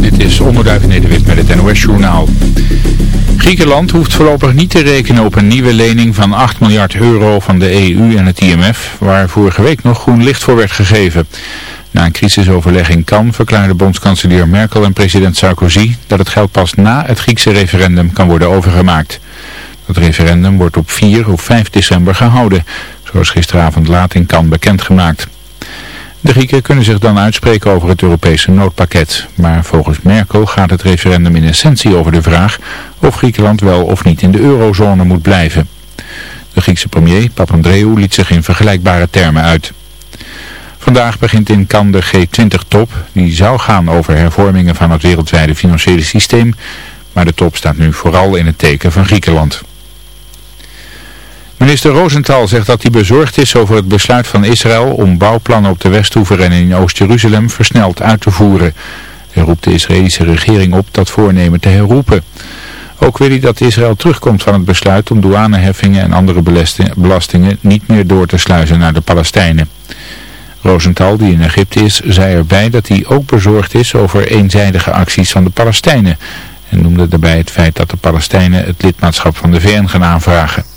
Dit is Onderduif Nederwit met het NOS Journaal. Griekenland hoeft voorlopig niet te rekenen op een nieuwe lening van 8 miljard euro van de EU en het IMF, waar vorige week nog groen licht voor werd gegeven. Na een crisisoverleg in Cannes verklaarde bondskanselier Merkel en president Sarkozy dat het geld pas na het Griekse referendum kan worden overgemaakt. Dat referendum wordt op 4 of 5 december gehouden, zoals gisteravond laat in Cannes bekendgemaakt. De Grieken kunnen zich dan uitspreken over het Europese noodpakket. Maar volgens Merkel gaat het referendum in essentie over de vraag of Griekenland wel of niet in de eurozone moet blijven. De Griekse premier Papandreou liet zich in vergelijkbare termen uit. Vandaag begint in Cannes de G20-top. Die zou gaan over hervormingen van het wereldwijde financiële systeem. Maar de top staat nu vooral in het teken van Griekenland. Minister Rosenthal zegt dat hij bezorgd is over het besluit van Israël om bouwplannen op de Westhoever en in Oost-Jeruzalem versneld uit te voeren. Hij roept de Israëlische regering op dat voornemen te herroepen. Ook wil hij dat Israël terugkomt van het besluit om douaneheffingen en andere belastingen niet meer door te sluizen naar de Palestijnen. Rosenthal, die in Egypte is, zei erbij dat hij ook bezorgd is over eenzijdige acties van de Palestijnen. En noemde daarbij het feit dat de Palestijnen het lidmaatschap van de VN gaan aanvragen.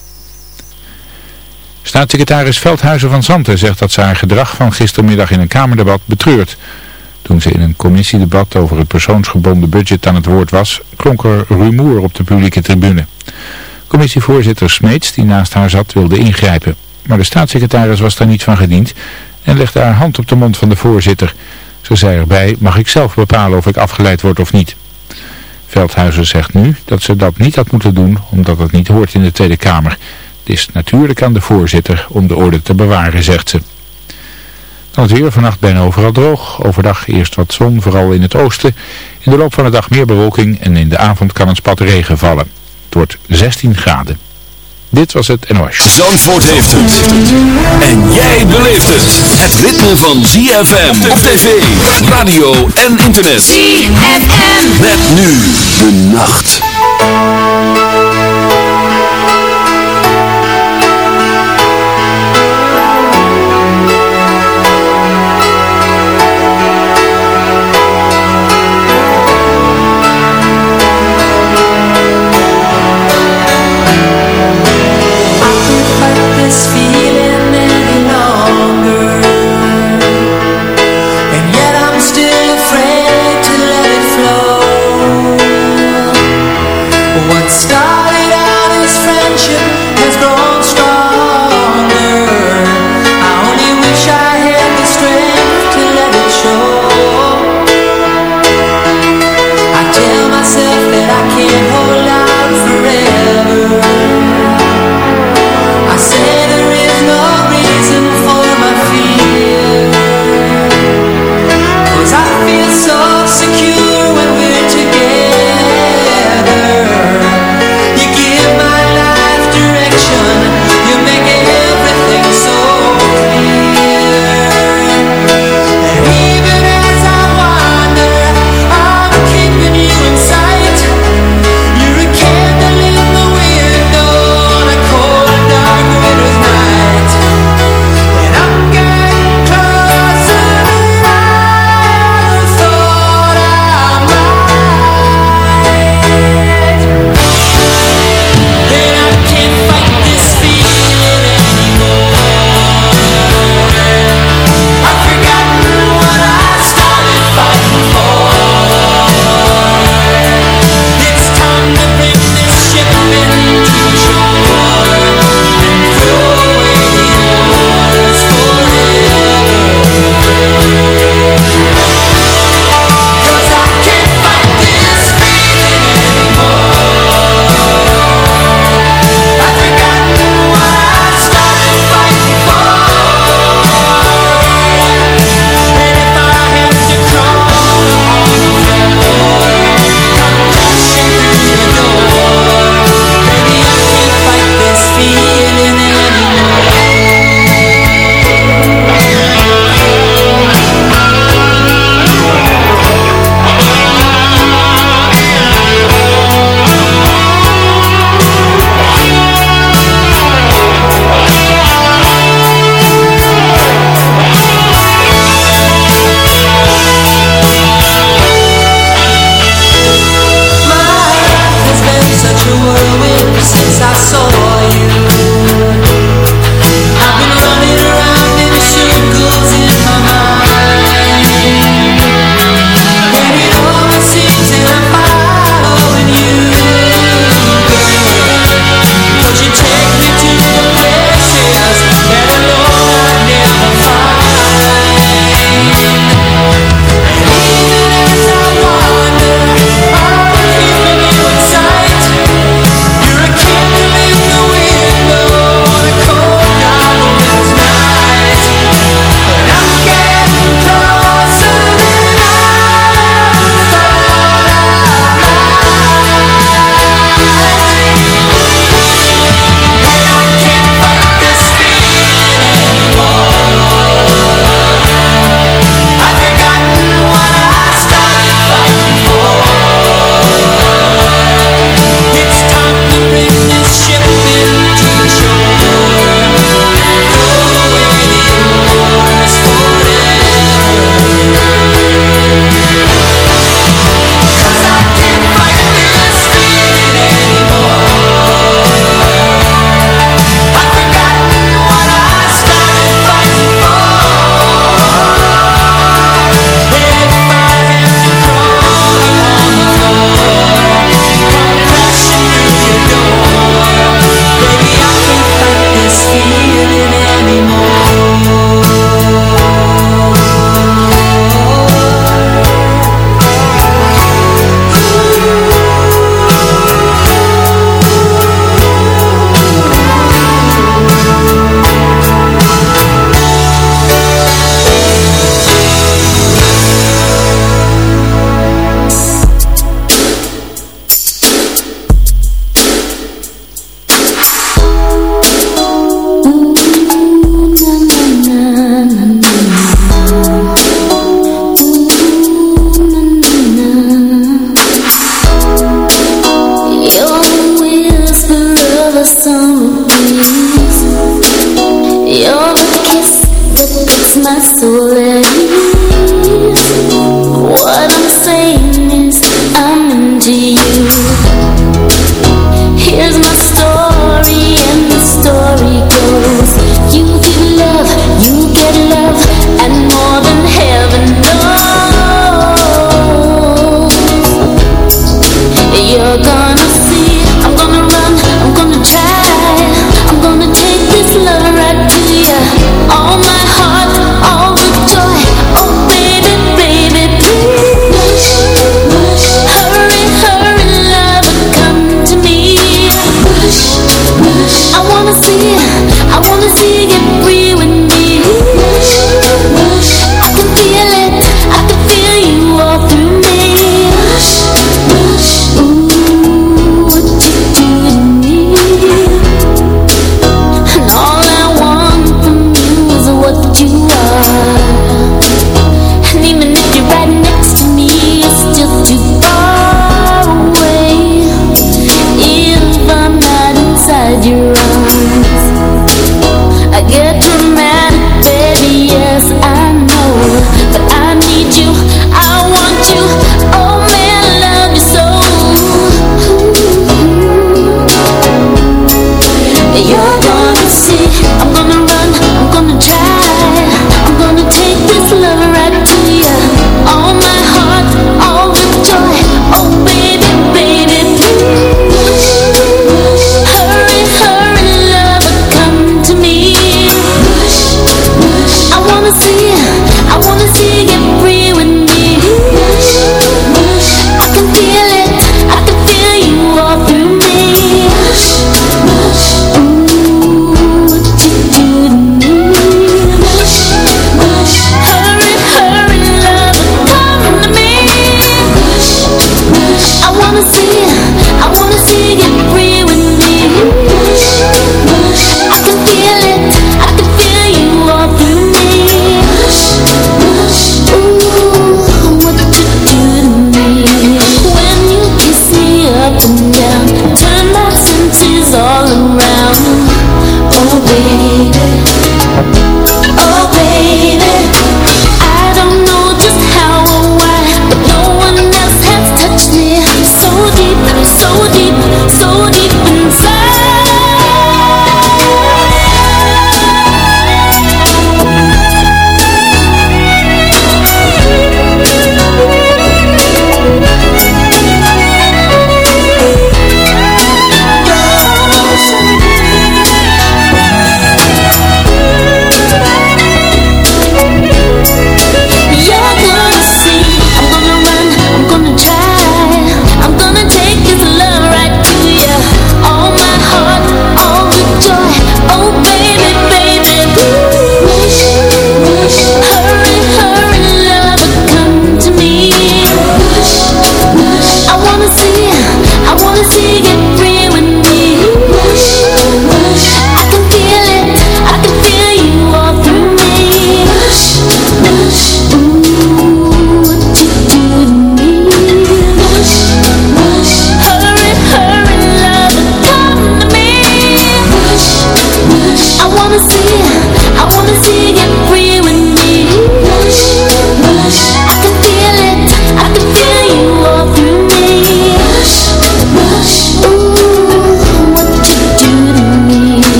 Staatssecretaris Veldhuizen van Zanten zegt dat ze haar gedrag van gistermiddag in een Kamerdebat betreurt. Toen ze in een commissiedebat over het persoonsgebonden budget aan het woord was, klonk er rumoer op de publieke tribune. Commissievoorzitter Smeets, die naast haar zat, wilde ingrijpen. Maar de staatssecretaris was daar niet van gediend en legde haar hand op de mond van de voorzitter. Ze zei erbij, mag ik zelf bepalen of ik afgeleid word of niet. Veldhuizen zegt nu dat ze dat niet had moeten doen, omdat het niet hoort in de Tweede Kamer. Het is natuurlijk aan de voorzitter om de orde te bewaren, zegt ze. Dan het weer vannacht bijna overal droog. Overdag eerst wat zon, vooral in het oosten. In de loop van de dag meer bewolking en in de avond kan een spat regen vallen. Het wordt 16 graden. Dit was het NOS. Zandvoort heeft het. En jij beleeft het. Het ritme van ZFM op tv, radio en internet. ZFM. Met nu de nacht.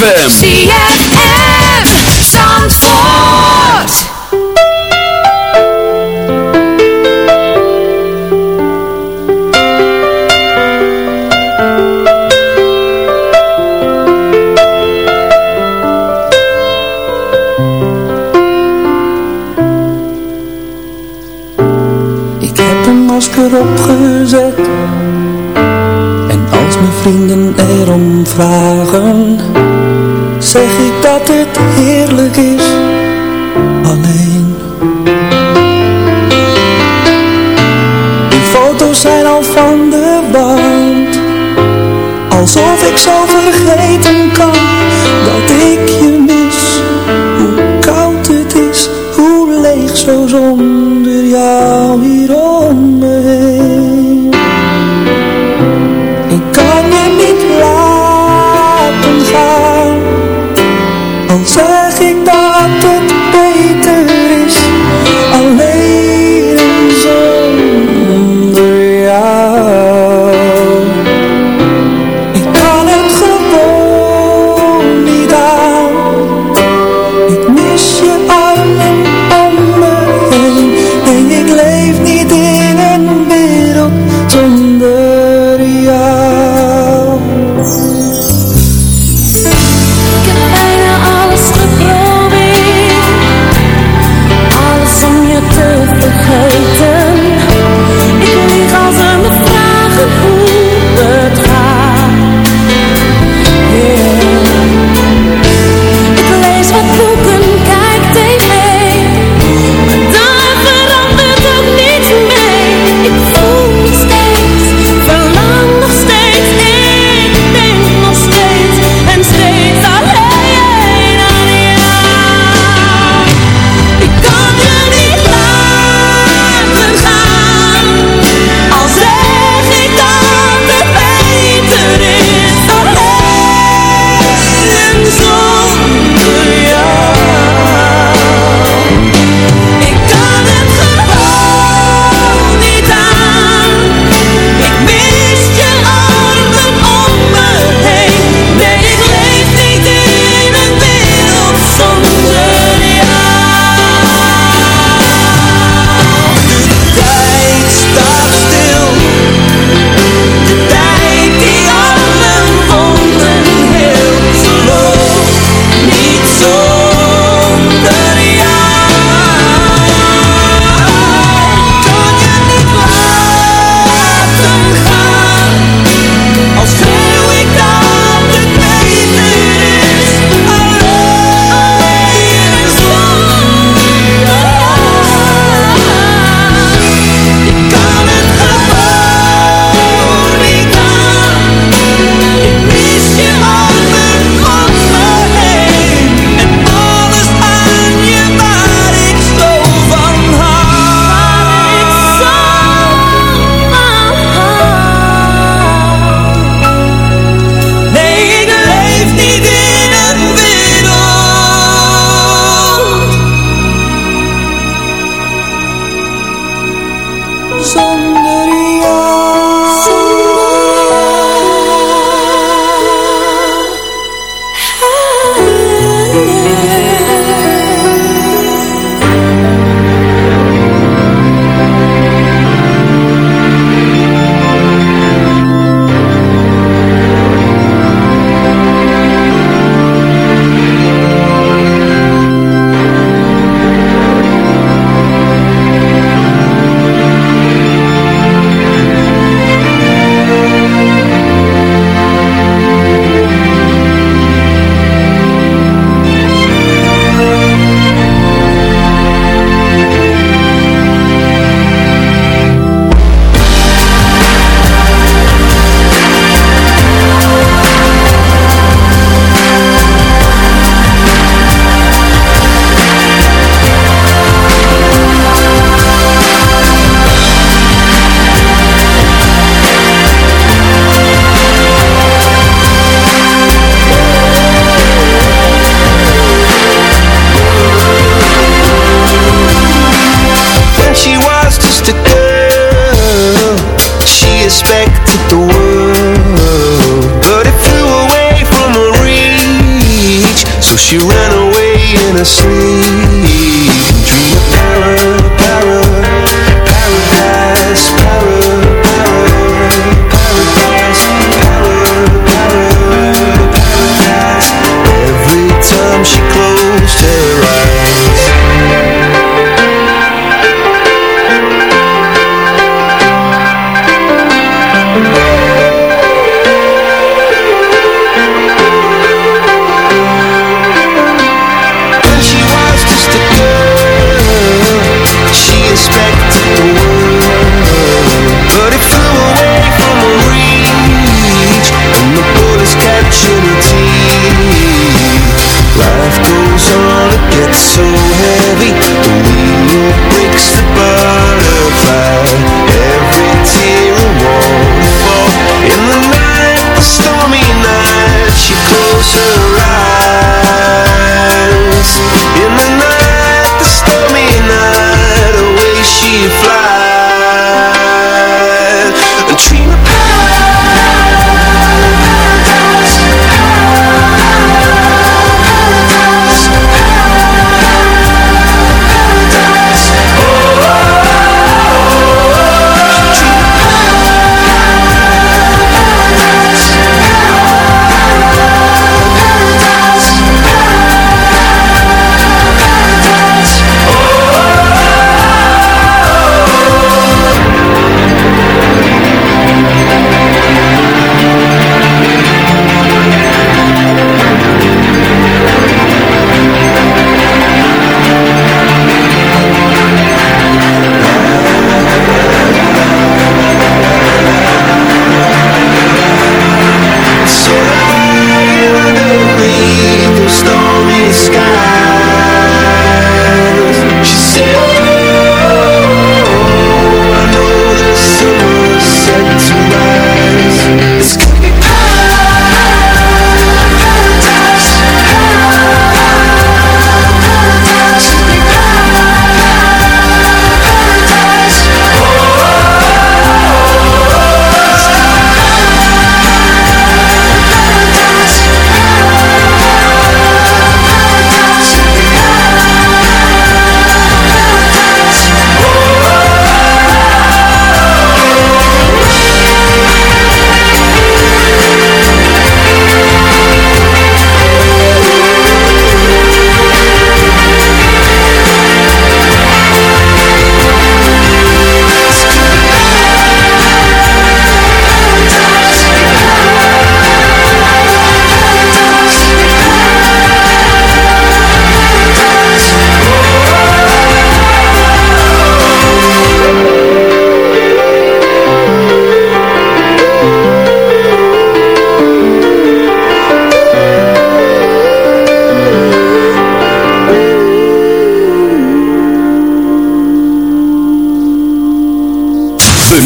ZFM. ZFM. Zandvoort. Ik heb een masker opgezet. En als mijn vrienden erom vragen zijn al van de band Alsof ik zou vergeten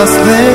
must then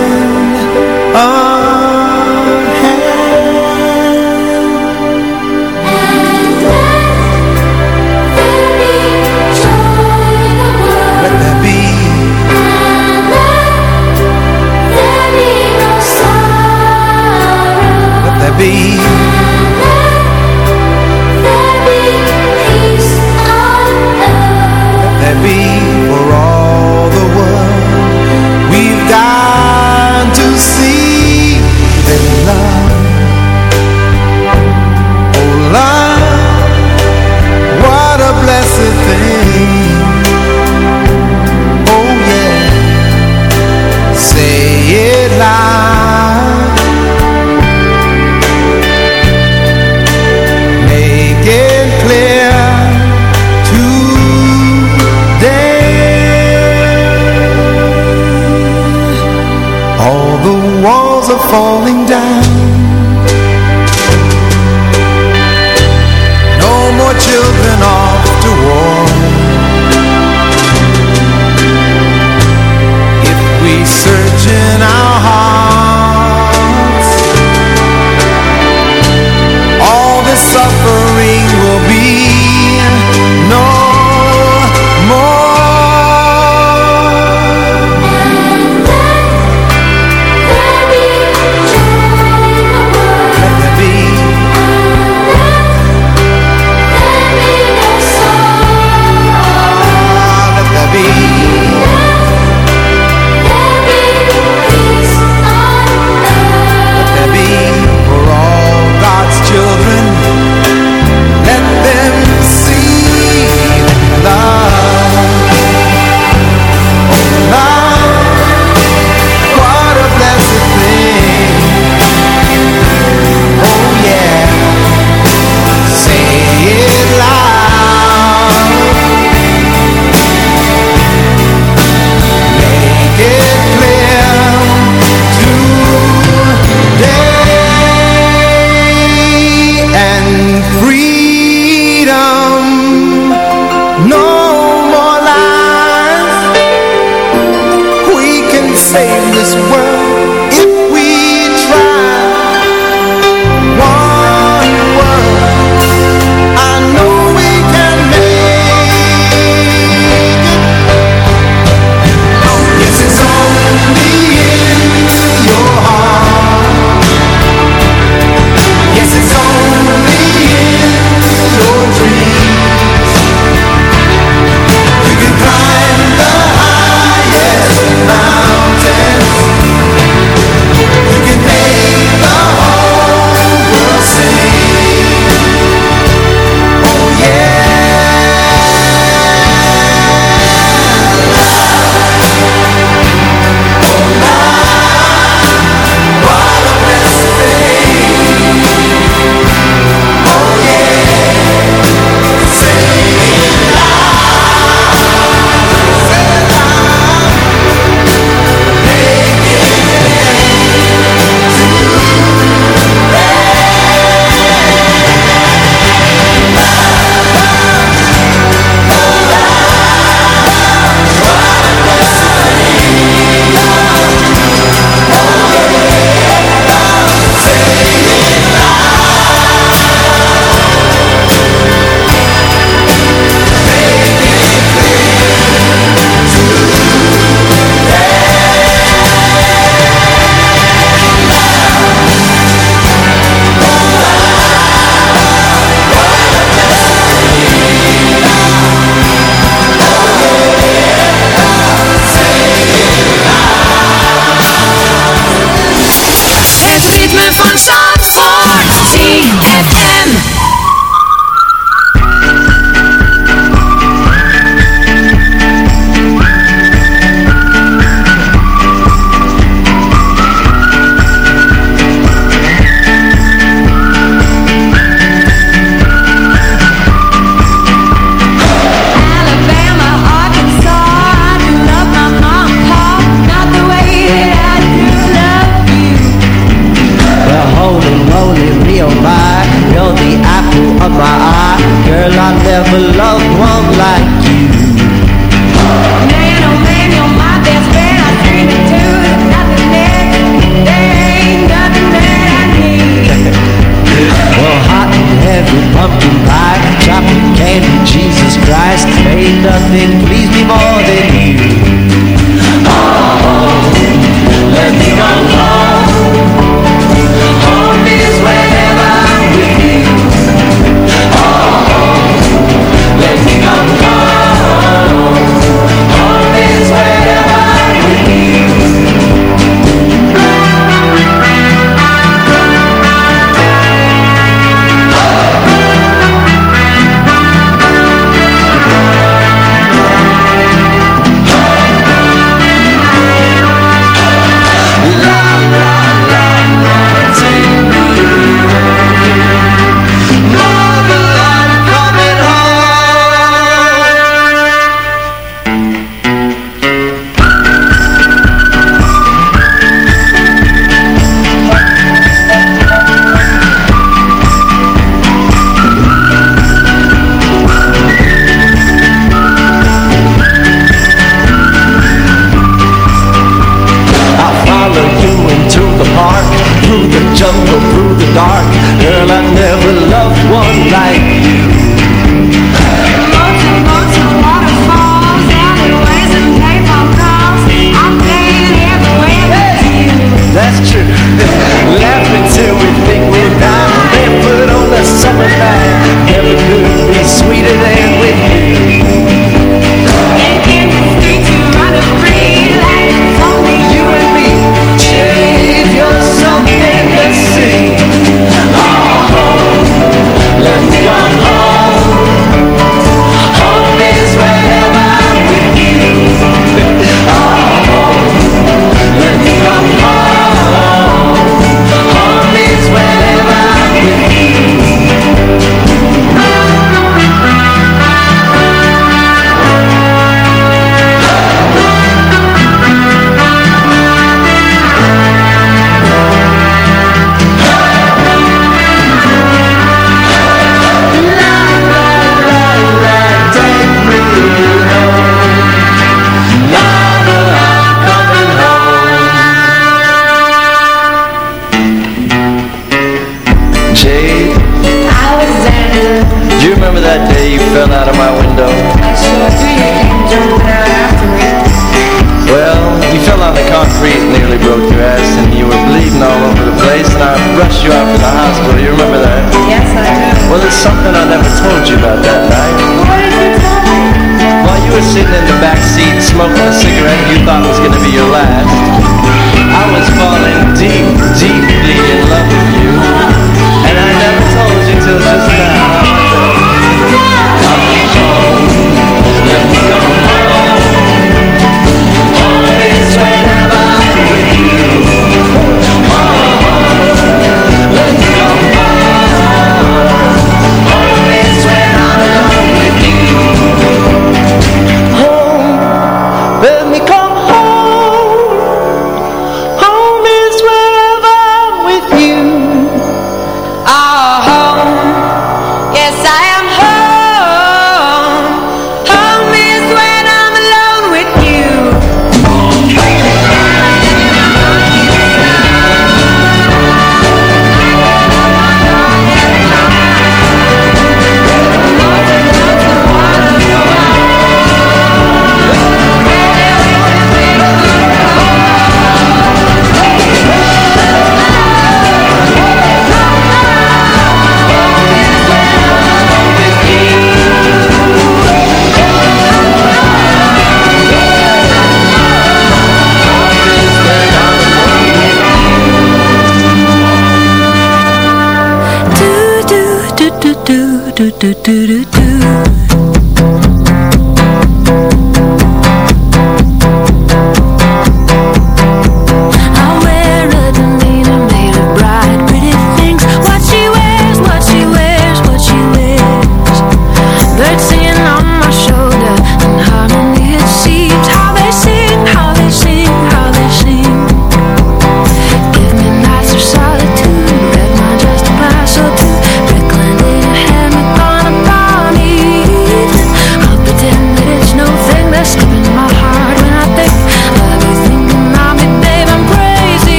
do do do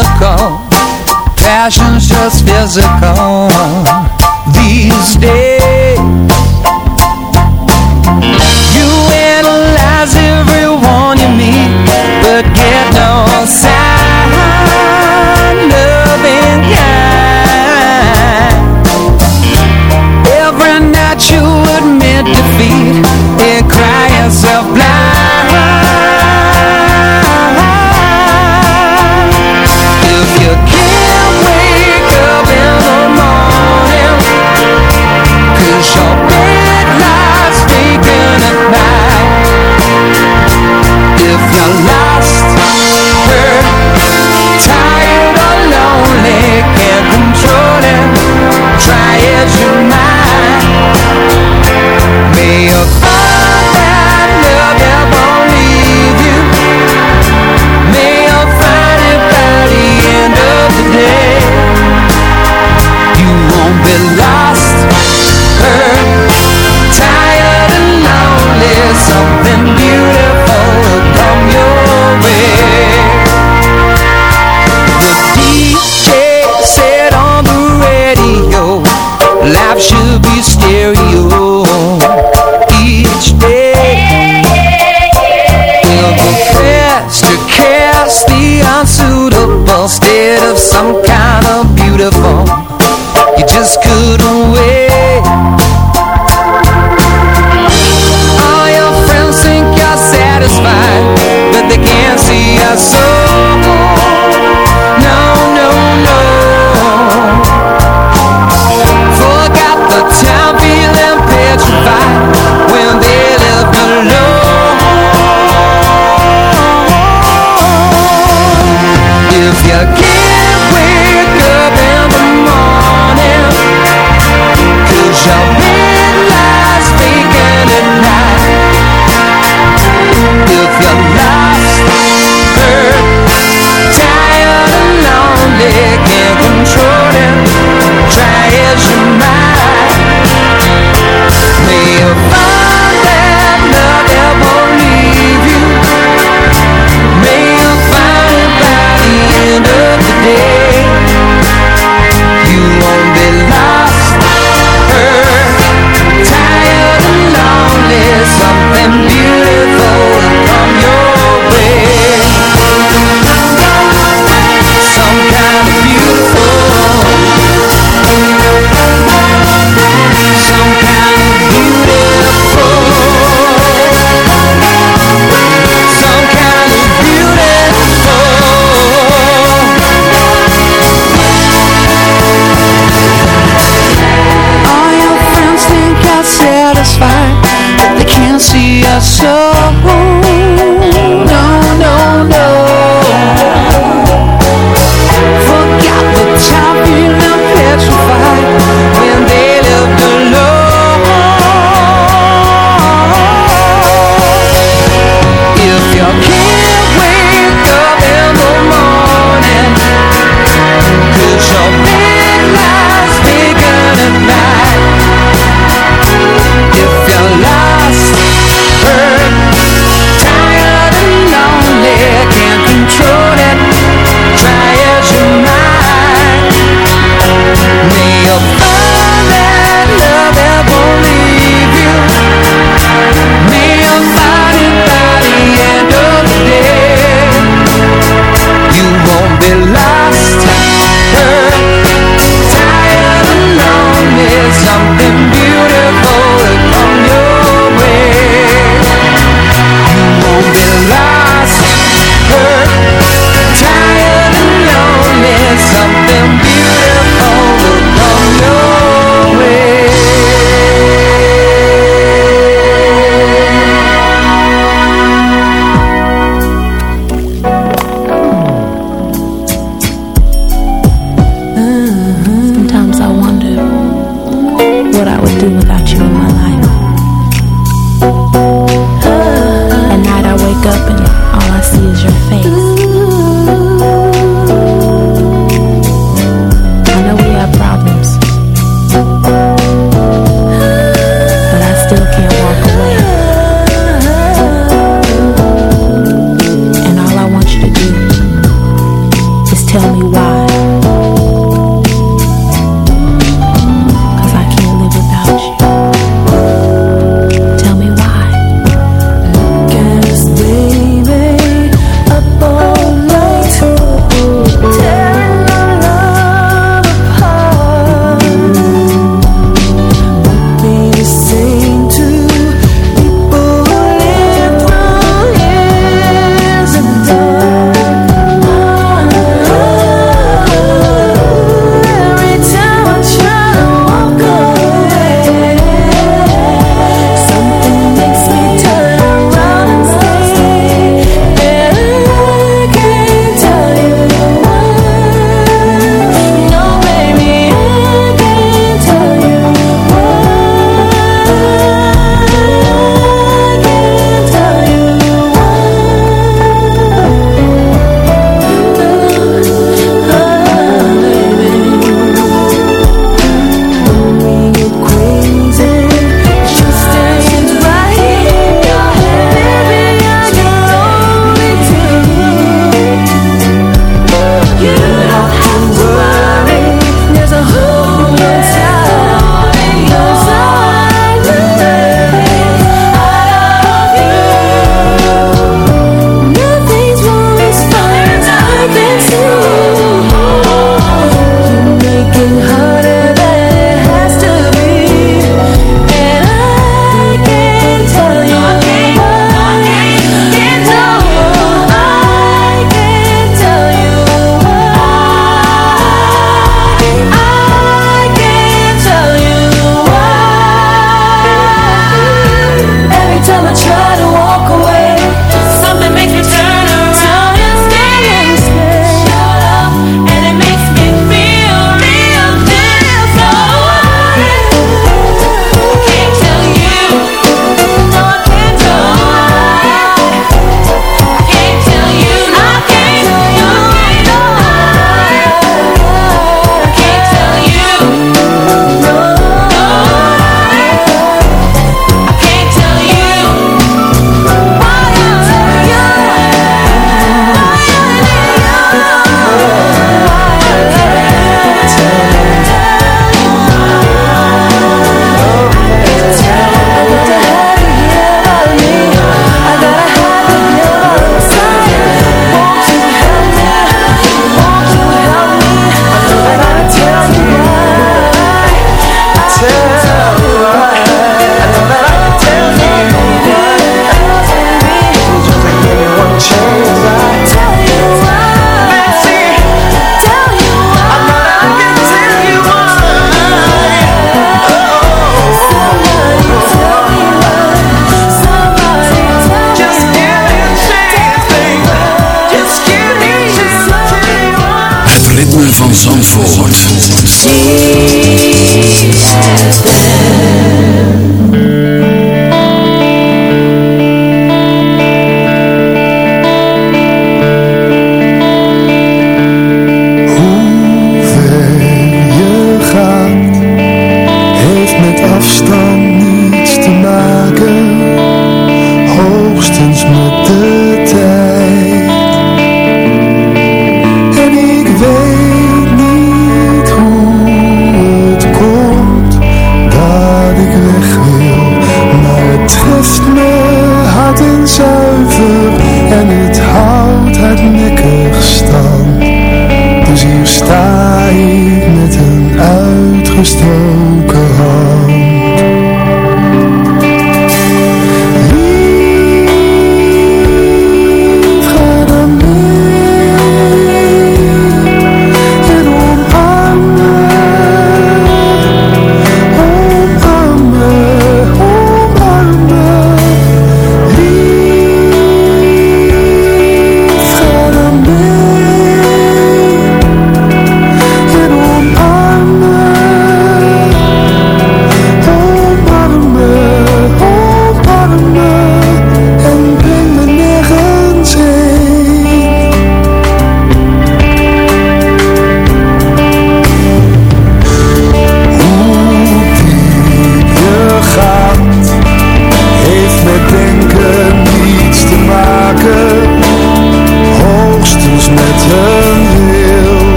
cynical. Passion's just physical